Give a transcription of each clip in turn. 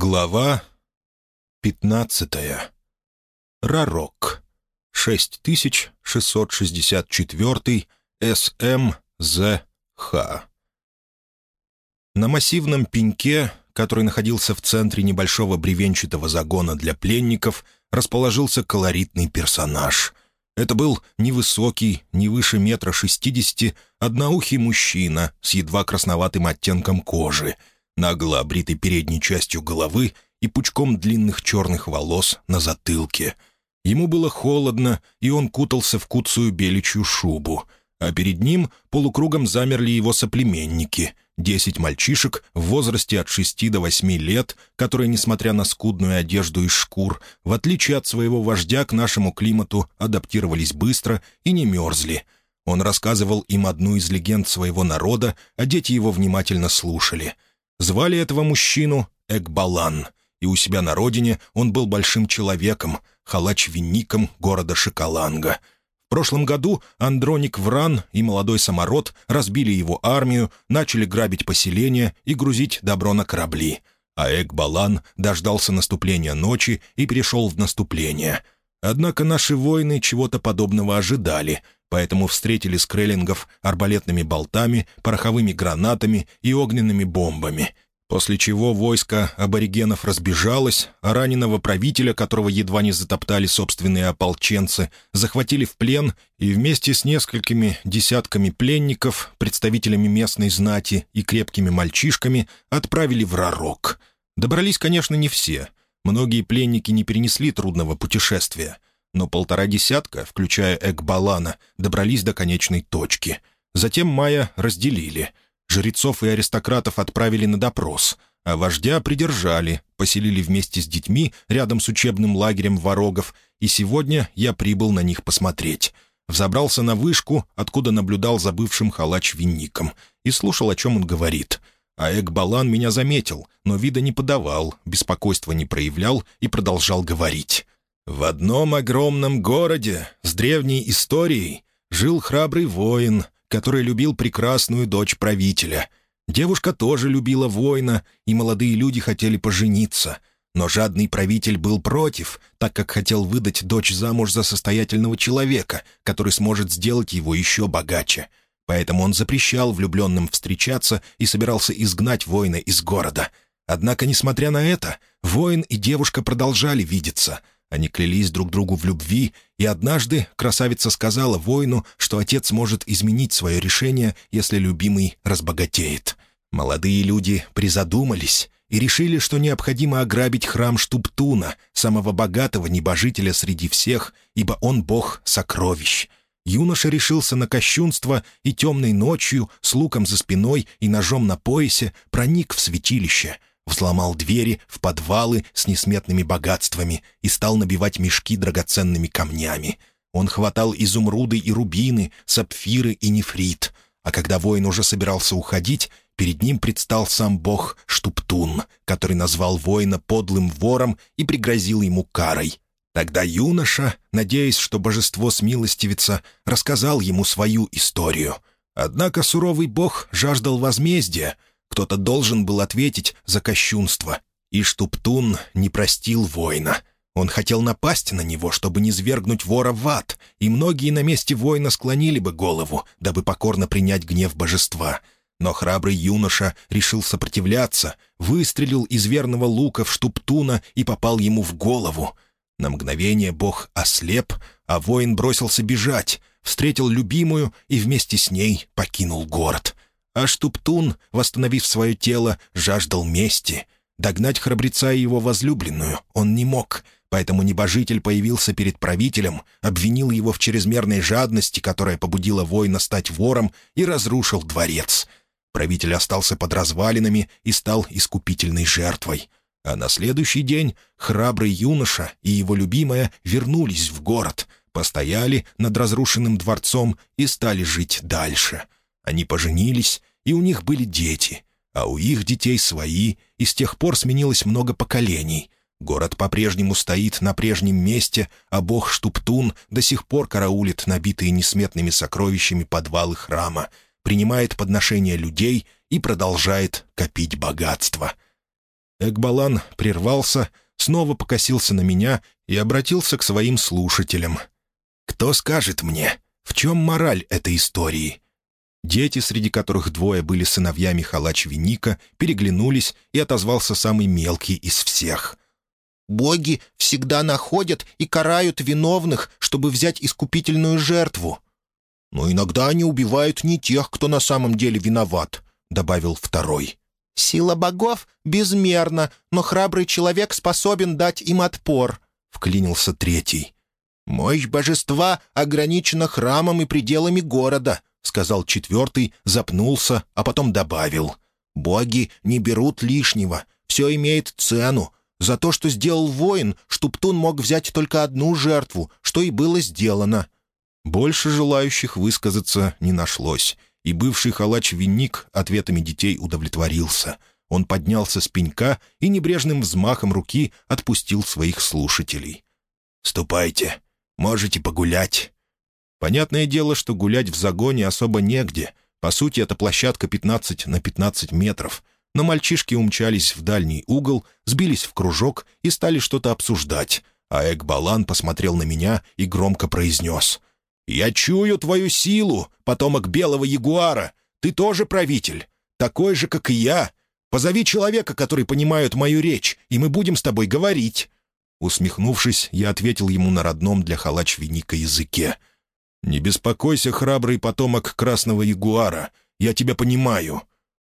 Глава пятнадцатая. Рарок. 6664 СМЗХ. На массивном пеньке, который находился в центре небольшого бревенчатого загона для пленников, расположился колоритный персонаж. Это был невысокий, не выше метра шестидесяти, одноухий мужчина с едва красноватым оттенком кожи — нагло обритой передней частью головы и пучком длинных черных волос на затылке. Ему было холодно, и он кутался в куцую беличью шубу, а перед ним полукругом замерли его соплеменники — десять мальчишек в возрасте от шести до восьми лет, которые, несмотря на скудную одежду из шкур, в отличие от своего вождя к нашему климату, адаптировались быстро и не мерзли. Он рассказывал им одну из легенд своего народа, а дети его внимательно слушали — Звали этого мужчину Экбалан, и у себя на родине он был большим человеком, халач-винником города Шоколанга. В прошлом году Андроник Вран и молодой самород разбили его армию, начали грабить поселения и грузить добро на корабли. А Экбалан дождался наступления ночи и перешел в наступление. Однако наши воины чего-то подобного ожидали — поэтому встретили скреллингов арбалетными болтами, пороховыми гранатами и огненными бомбами. После чего войско аборигенов разбежалось, а раненого правителя, которого едва не затоптали собственные ополченцы, захватили в плен и вместе с несколькими десятками пленников, представителями местной знати и крепкими мальчишками отправили в Ророк. Добрались, конечно, не все. Многие пленники не перенесли трудного путешествия — но полтора десятка, включая Экбалана, добрались до конечной точки. Затем Майя разделили. Жрецов и аристократов отправили на допрос, а вождя придержали, поселили вместе с детьми рядом с учебным лагерем ворогов, и сегодня я прибыл на них посмотреть. Взобрался на вышку, откуда наблюдал за бывшим халач-винником, и слушал, о чем он говорит. А Экбалан меня заметил, но вида не подавал, беспокойства не проявлял и продолжал говорить. В одном огромном городе с древней историей жил храбрый воин, который любил прекрасную дочь правителя. Девушка тоже любила воина, и молодые люди хотели пожениться. Но жадный правитель был против, так как хотел выдать дочь замуж за состоятельного человека, который сможет сделать его еще богаче. Поэтому он запрещал влюбленным встречаться и собирался изгнать воина из города. Однако, несмотря на это, воин и девушка продолжали видеться — они клялись друг другу в любви, и однажды красавица сказала воину, что отец может изменить свое решение, если любимый разбогатеет. Молодые люди призадумались и решили, что необходимо ограбить храм Штуптуна, самого богатого небожителя среди всех, ибо он бог сокровищ. Юноша решился на кощунство и темной ночью, с луком за спиной и ножом на поясе, проник в святилище — взломал двери в подвалы с несметными богатствами и стал набивать мешки драгоценными камнями. Он хватал изумруды и рубины, сапфиры и нефрит. А когда воин уже собирался уходить, перед ним предстал сам бог Штуптун, который назвал воина подлым вором и пригрозил ему карой. Тогда юноша, надеясь, что божество смилостивится, рассказал ему свою историю. Однако суровый бог жаждал возмездия — кто-то должен был ответить за кощунство. И Штуптун не простил воина. Он хотел напасть на него, чтобы не свергнуть вора в ад, и многие на месте воина склонили бы голову, дабы покорно принять гнев божества. Но храбрый юноша решил сопротивляться, выстрелил из верного лука в Штуптуна и попал ему в голову. На мгновение бог ослеп, а воин бросился бежать, встретил любимую и вместе с ней покинул город — а Штуптун, восстановив свое тело, жаждал мести. Догнать храбреца и его возлюбленную он не мог, поэтому небожитель появился перед правителем, обвинил его в чрезмерной жадности, которая побудила воина стать вором, и разрушил дворец. Правитель остался под развалинами и стал искупительной жертвой. А на следующий день храбрый юноша и его любимая вернулись в город, постояли над разрушенным дворцом и стали жить дальше. Они поженились и у них были дети, а у их детей свои, и с тех пор сменилось много поколений. Город по-прежнему стоит на прежнем месте, а бог Штуптун до сих пор караулит набитые несметными сокровищами подвалы храма, принимает подношения людей и продолжает копить богатство — Экбалан прервался, снова покосился на меня и обратился к своим слушателям. «Кто скажет мне, в чем мораль этой истории?» Дети, среди которых двое были сыновьями Халач Виника, переглянулись, и отозвался самый мелкий из всех. «Боги всегда находят и карают виновных, чтобы взять искупительную жертву». «Но иногда они убивают не тех, кто на самом деле виноват», — добавил второй. «Сила богов безмерна, но храбрый человек способен дать им отпор», — вклинился третий. «Мощь божества ограничена храмом и пределами города», — сказал четвертый, запнулся, а потом добавил. «Боги не берут лишнего, все имеет цену. За то, что сделал воин, Штуптун мог взять только одну жертву, что и было сделано». Больше желающих высказаться не нашлось, и бывший халач-винник ответами детей удовлетворился. Он поднялся с пенька и небрежным взмахом руки отпустил своих слушателей. «Ступайте, можете погулять». Понятное дело, что гулять в загоне особо негде. По сути, это площадка 15 на 15 метров. Но мальчишки умчались в дальний угол, сбились в кружок и стали что-то обсуждать. А Экбалан посмотрел на меня и громко произнес. «Я чую твою силу, потомок белого ягуара. Ты тоже правитель, такой же, как и я. Позови человека, который понимает мою речь, и мы будем с тобой говорить». Усмехнувшись, я ответил ему на родном для халач-виника языке — «Не беспокойся, храбрый потомок красного ягуара. Я тебя понимаю».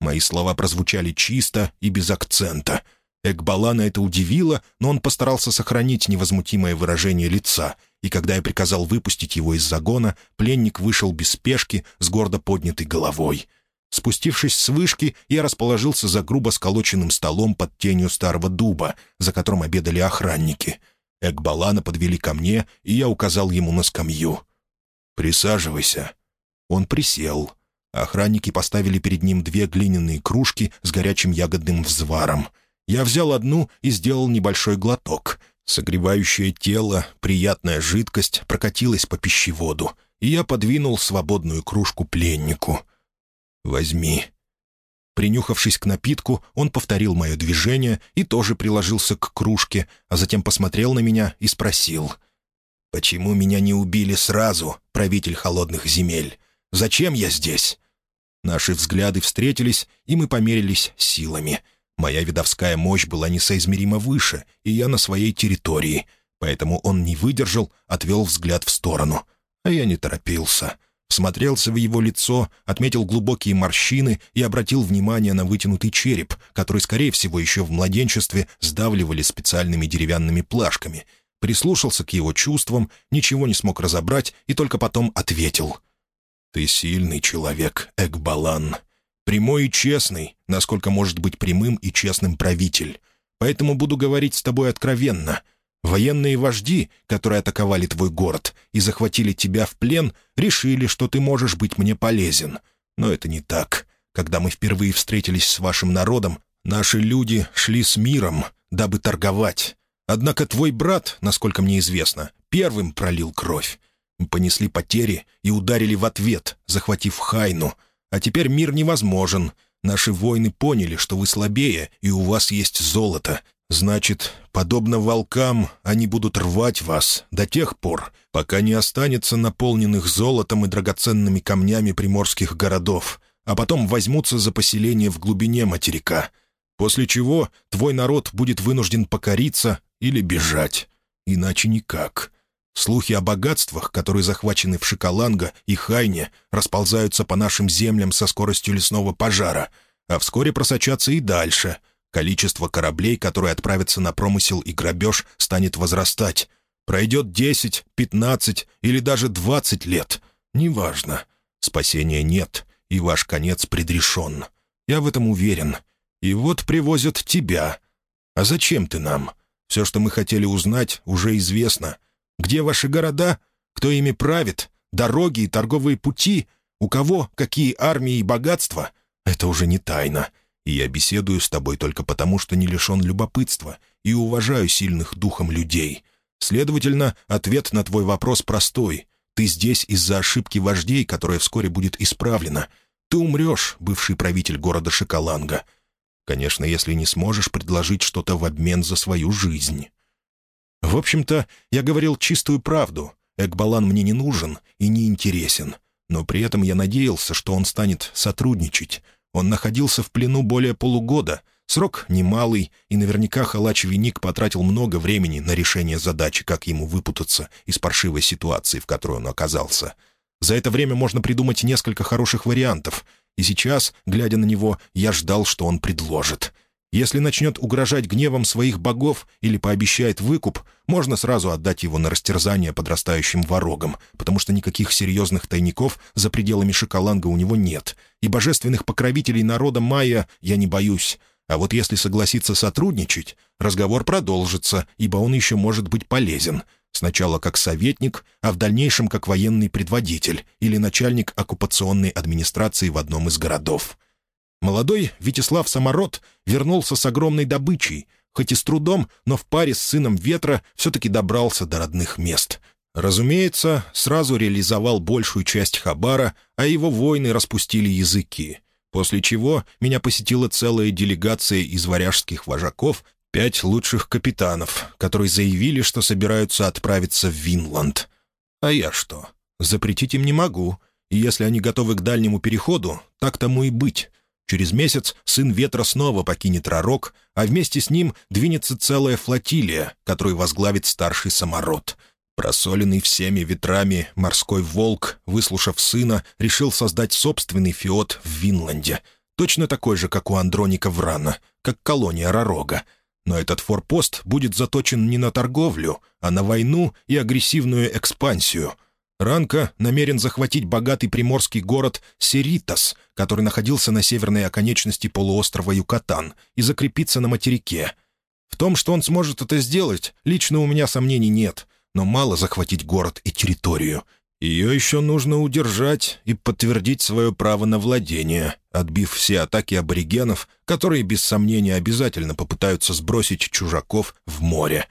Мои слова прозвучали чисто и без акцента. Экбалана это удивило, но он постарался сохранить невозмутимое выражение лица, и когда я приказал выпустить его из загона, пленник вышел без спешки с гордо поднятой головой. Спустившись с вышки, я расположился за грубо сколоченным столом под тенью старого дуба, за которым обедали охранники. Экбалана подвели ко мне, и я указал ему на скамью — «Присаживайся». Он присел. Охранники поставили перед ним две глиняные кружки с горячим ягодным взваром. Я взял одну и сделал небольшой глоток. Согревающее тело, приятная жидкость прокатилась по пищеводу, и я подвинул свободную кружку пленнику. «Возьми». Принюхавшись к напитку, он повторил мое движение и тоже приложился к кружке, а затем посмотрел на меня и спросил — «Почему меня не убили сразу, правитель холодных земель? Зачем я здесь?» Наши взгляды встретились, и мы померились силами. Моя видовская мощь была несоизмеримо выше, и я на своей территории, поэтому он не выдержал, отвел взгляд в сторону. А я не торопился. Смотрелся в его лицо, отметил глубокие морщины и обратил внимание на вытянутый череп, который, скорее всего, еще в младенчестве сдавливали специальными деревянными плашками — прислушался к его чувствам, ничего не смог разобрать и только потом ответил. «Ты сильный человек, Экбалан. Прямой и честный, насколько может быть прямым и честным правитель. Поэтому буду говорить с тобой откровенно. Военные вожди, которые атаковали твой город и захватили тебя в плен, решили, что ты можешь быть мне полезен. Но это не так. Когда мы впервые встретились с вашим народом, наши люди шли с миром, дабы торговать. Однако твой брат, насколько мне известно, первым пролил кровь. Мы понесли потери и ударили в ответ, захватив Хайну. А теперь мир невозможен. Наши воины поняли, что вы слабее, и у вас есть золото. Значит, подобно волкам, они будут рвать вас до тех пор, пока не останется наполненных золотом и драгоценными камнями приморских городов, а потом возьмутся за поселение в глубине материка. После чего твой народ будет вынужден покориться или бежать. Иначе никак. Слухи о богатствах, которые захвачены в Шоколанго и Хайне, расползаются по нашим землям со скоростью лесного пожара, а вскоре просочатся и дальше. Количество кораблей, которые отправятся на промысел и грабеж, станет возрастать. Пройдет 10, 15 или даже 20 лет. Неважно. Спасения нет, и ваш конец предрешен. Я в этом уверен. И вот привозят тебя. А зачем ты нам?» Все, что мы хотели узнать, уже известно. Где ваши города? Кто ими правит? Дороги и торговые пути? У кого какие армии и богатства? Это уже не тайна. И я беседую с тобой только потому, что не лишен любопытства и уважаю сильных духом людей. Следовательно, ответ на твой вопрос простой. Ты здесь из-за ошибки вождей, которая вскоре будет исправлена. Ты умрешь, бывший правитель города Шоколанга. Конечно, если не сможешь предложить что-то в обмен за свою жизнь. В общем-то, я говорил чистую правду. Экбалан мне не нужен и не интересен. Но при этом я надеялся, что он станет сотрудничать. Он находился в плену более полугода. Срок немалый, и наверняка Халач-Виник потратил много времени на решение задачи, как ему выпутаться из паршивой ситуации, в которой он оказался. За это время можно придумать несколько хороших вариантов, и сейчас, глядя на него, я ждал, что он предложит. Если начнет угрожать гневом своих богов или пообещает выкуп, можно сразу отдать его на растерзание подрастающим ворогам, потому что никаких серьезных тайников за пределами Шоколанга у него нет, и божественных покровителей народа майя я не боюсь. А вот если согласиться сотрудничать, разговор продолжится, ибо он еще может быть полезен. Сначала как советник, а в дальнейшем как военный предводитель или начальник оккупационной администрации в одном из городов. Молодой Витислав Самород вернулся с огромной добычей, хоть и с трудом, но в паре с сыном Ветра все-таки добрался до родных мест. Разумеется, сразу реализовал большую часть Хабара, а его воины распустили языки. После чего меня посетила целая делегация из варяжских вожаков, пять лучших капитанов, которые заявили, что собираются отправиться в Винланд. А я что? Запретить им не могу, и если они готовы к дальнему переходу, так тому и быть. Через месяц сын ветра снова покинет Ророк, а вместе с ним двинется целая флотилия, которую возглавит старший самород — Просоленный всеми ветрами морской волк, выслушав сына, решил создать собственный фиот в Винланде, точно такой же, как у Андроника Врана, как колония Ророга. Но этот форпост будет заточен не на торговлю, а на войну и агрессивную экспансию. Ранка намерен захватить богатый приморский город Серитас, который находился на северной оконечности полуострова Юкатан, и закрепиться на материке. В том, что он сможет это сделать, лично у меня сомнений нет — но мало захватить город и территорию. Ее еще нужно удержать и подтвердить свое право на владение, отбив все атаки аборигенов, которые, без сомнения, обязательно попытаются сбросить чужаков в море.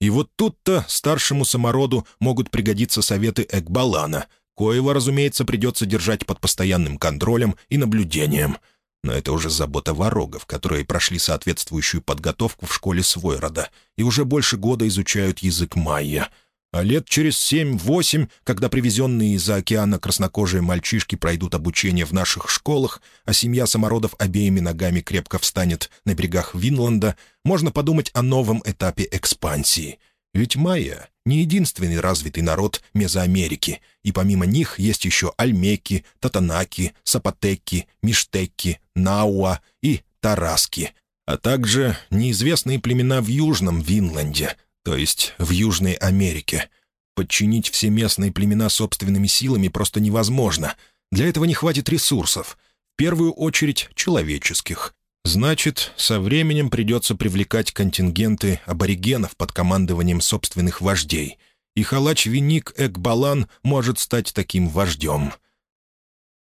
И вот тут-то старшему самороду могут пригодиться советы Экбалана, коего, разумеется, придется держать под постоянным контролем и наблюдением. Но это уже забота ворогов, которые прошли соответствующую подготовку в школе Свойрода и уже больше года изучают язык майя — а лет через семь-восемь, когда привезенные из-за океана краснокожие мальчишки пройдут обучение в наших школах, а семья самородов обеими ногами крепко встанет на берегах Винланда, можно подумать о новом этапе экспансии. Ведь майя — не единственный развитый народ Мезоамерики, и помимо них есть еще альмеки, татанаки, сапотеки, миштеки, науа и тараски, а также неизвестные племена в Южном Винланде — то есть в Южной Америке. Подчинить все местные племена собственными силами просто невозможно. Для этого не хватит ресурсов. В первую очередь человеческих. Значит, со временем придется привлекать контингенты аборигенов под командованием собственных вождей. И халач-виник Экбалан может стать таким вождем.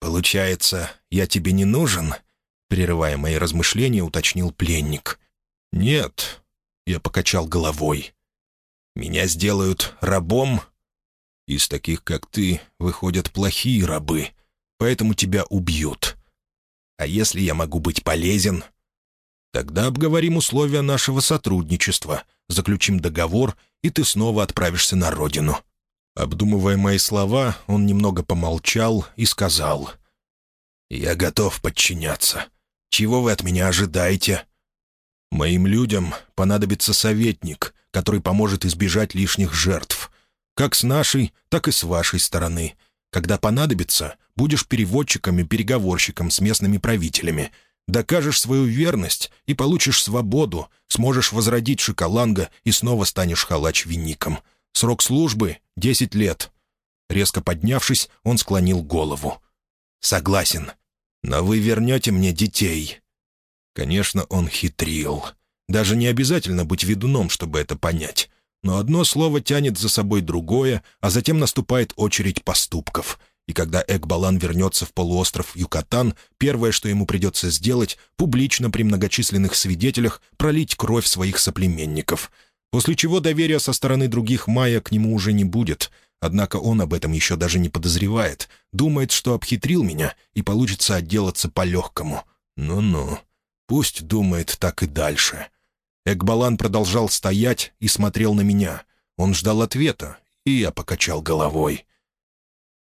«Получается, я тебе не нужен?» Прерывая мои размышления, уточнил пленник. «Нет», — я покачал головой. Меня сделают рабом? Из таких, как ты, выходят плохие рабы, поэтому тебя убьют. А если я могу быть полезен? Тогда обговорим условия нашего сотрудничества, заключим договор, и ты снова отправишься на родину». Обдумывая мои слова, он немного помолчал и сказал. «Я готов подчиняться. Чего вы от меня ожидаете?» «Моим людям понадобится советник, который поможет избежать лишних жертв. Как с нашей, так и с вашей стороны. Когда понадобится, будешь переводчиком и переговорщиком с местными правителями. Докажешь свою верность и получишь свободу, сможешь возродить Шоколанга и снова станешь халач-винником. Срок службы — десять лет». Резко поднявшись, он склонил голову. «Согласен. Но вы вернете мне детей». Конечно, он хитрил. Даже не обязательно быть ведуном, чтобы это понять. Но одно слово тянет за собой другое, а затем наступает очередь поступков. И когда Экбалан вернется в полуостров Юкатан, первое, что ему придется сделать, публично при многочисленных свидетелях пролить кровь своих соплеменников. После чего доверия со стороны других майя к нему уже не будет. Однако он об этом еще даже не подозревает. Думает, что обхитрил меня, и получится отделаться по-легкому. Ну-ну. Пусть думает так и дальше. Экбалан продолжал стоять и смотрел на меня. Он ждал ответа, и я покачал головой.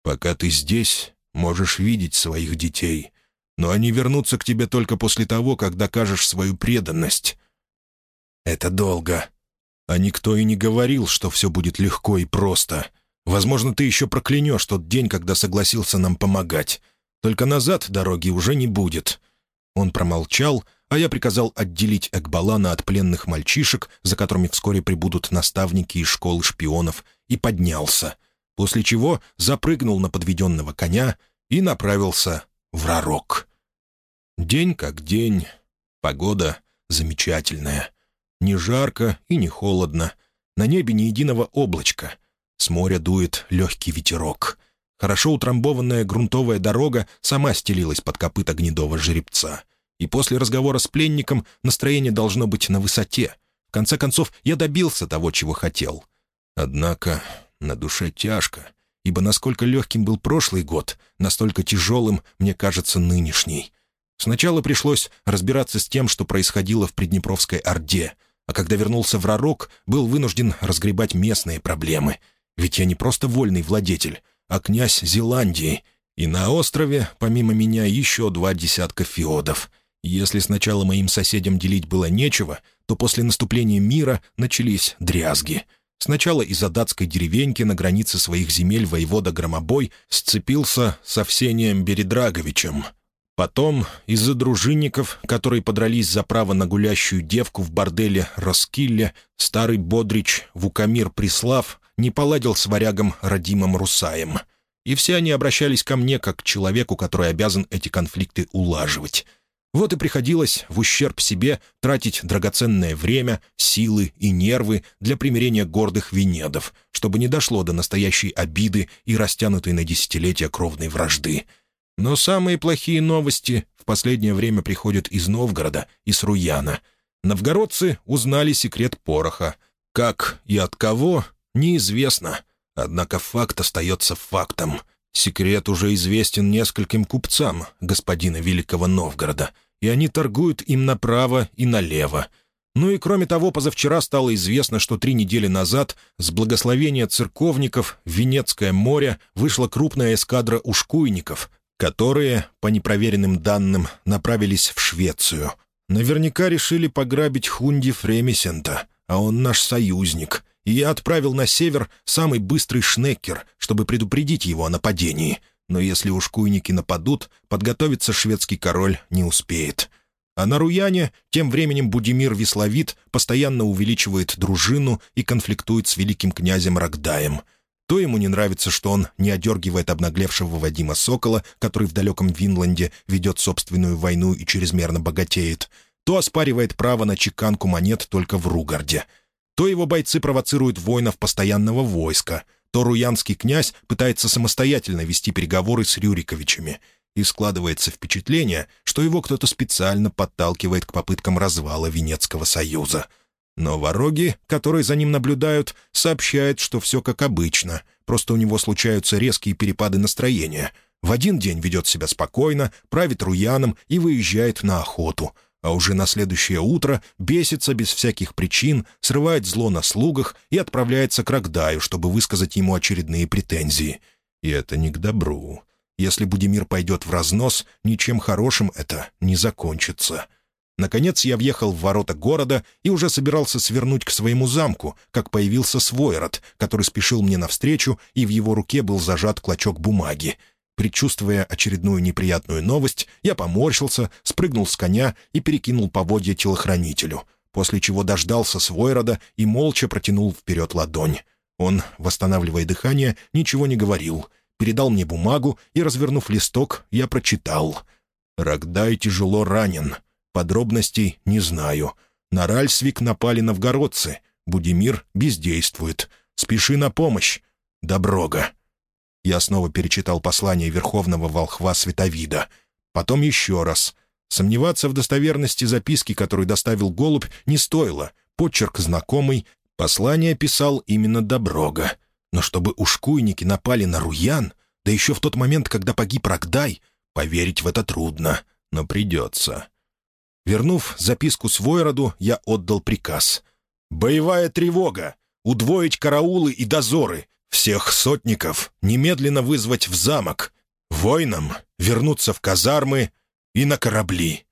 «Пока ты здесь, можешь видеть своих детей, но они вернутся к тебе только после того, как докажешь свою преданность». «Это долго», а никто и не говорил, что все будет легко и просто. Возможно, ты еще проклянешь тот день, когда согласился нам помогать. Только назад дороги уже не будет». Он промолчал, а я приказал отделить Экбалана от пленных мальчишек, за которыми вскоре прибудут наставники из школы шпионов, и поднялся, после чего запрыгнул на подведенного коня и направился в Ророк. День как день, погода замечательная. Не жарко и не холодно. На небе ни единого облачка. С моря дует легкий ветерок. Хорошо утрамбованная грунтовая дорога сама стелилась под копыта гнедого жеребца. И после разговора с пленником настроение должно быть на высоте. В конце концов, я добился того, чего хотел. Однако на душе тяжко, ибо насколько легким был прошлый год, настолько тяжелым, мне кажется, нынешний. Сначала пришлось разбираться с тем, что происходило в Приднепровской Орде — а когда вернулся в Ророк, был вынужден разгребать местные проблемы. Ведь я не просто вольный владетель, а князь Зеландии, и на острове, помимо меня, еще два десятка феодов. Если сначала моим соседям делить было нечего, то после наступления мира начались дрязги. Сначала из-за датской деревеньки на границе своих земель воевода Громобой сцепился с Овсением Бередраговичем — Потом, из-за дружинников, которые подрались за право на гулящую девку в борделе Роскилле, старый бодрич Вукамир Прислав не поладил с варягом Радимом Русаем. И все они обращались ко мне как к человеку, который обязан эти конфликты улаживать. Вот и приходилось в ущерб себе тратить драгоценное время, силы и нервы для примирения гордых венедов, чтобы не дошло до настоящей обиды и растянутой на десятилетия кровной вражды — но самые плохие новости в последнее время приходят из Новгорода и с Руяна. Новгородцы узнали секрет пороха. Как и от кого, неизвестно. Однако факт остается фактом. Секрет уже известен нескольким купцам господина Великого Новгорода, и они торгуют им направо и налево. Ну и кроме того, позавчера стало известно, что три недели назад с благословения церковников в Венецкое море вышла крупная эскадра ушкуйников, которые, по непроверенным данным, направились в Швецию. Наверняка решили пограбить Хунди Фремисента, а он наш союзник, и я отправил на север самый быстрый шнекер, чтобы предупредить его о нападении. Но если ушкуйники нападут, подготовиться шведский король не успеет. А на Руяне тем временем Будимир Весловит постоянно увеличивает дружину и конфликтует с великим князем Рогдаем — то ему не нравится, что он не одергивает обнаглевшего Вадима Сокола, который в далеком Винланде ведет собственную войну и чрезмерно богатеет, то оспаривает право на чеканку монет только в Ругарде. То его бойцы провоцируют воинов постоянного войска, то руянский князь пытается самостоятельно вести переговоры с Рюриковичами. И складывается впечатление, что его кто-то специально подталкивает к попыткам развала Венецкого союза — но вороги, которые за ним наблюдают, сообщают, что все как обычно, просто у него случаются резкие перепады настроения. В один день ведет себя спокойно, правит руяном и выезжает на охоту, а уже на следующее утро бесится без всяких причин, срывает зло на слугах и отправляется к Рогдаю, чтобы высказать ему очередные претензии. И это не к добру. Если Будимир пойдет в разнос, ничем хорошим это не закончится». Наконец я въехал в ворота города и уже собирался свернуть к своему замку, как появился Свойрод, который спешил мне навстречу, и в его руке был зажат клочок бумаги. Предчувствуя очередную неприятную новость, я поморщился, спрыгнул с коня и перекинул поводья телохранителю, после чего дождался Свойрода и молча протянул вперед ладонь. Он, восстанавливая дыхание, ничего не говорил, передал мне бумагу, и, развернув листок, я прочитал. «Рогдай тяжело ранен». Подробностей не знаю. На Ральсвик напали новгородцы. Будимир бездействует. Спеши на помощь. Доброга. Я снова перечитал послание Верховного Волхва Световида. Потом еще раз. Сомневаться в достоверности записки, которую доставил голубь, не стоило. Почерк знакомый. Послание писал именно Доброга. Но чтобы ушкуйники напали на Руян, да еще в тот момент, когда погиб Рогдай, поверить в это трудно, но придется. Вернув записку с Войроду, я отдал приказ. «Боевая тревога! Удвоить караулы и дозоры! Всех сотников немедленно вызвать в замок! Воинам вернуться в казармы и на корабли!»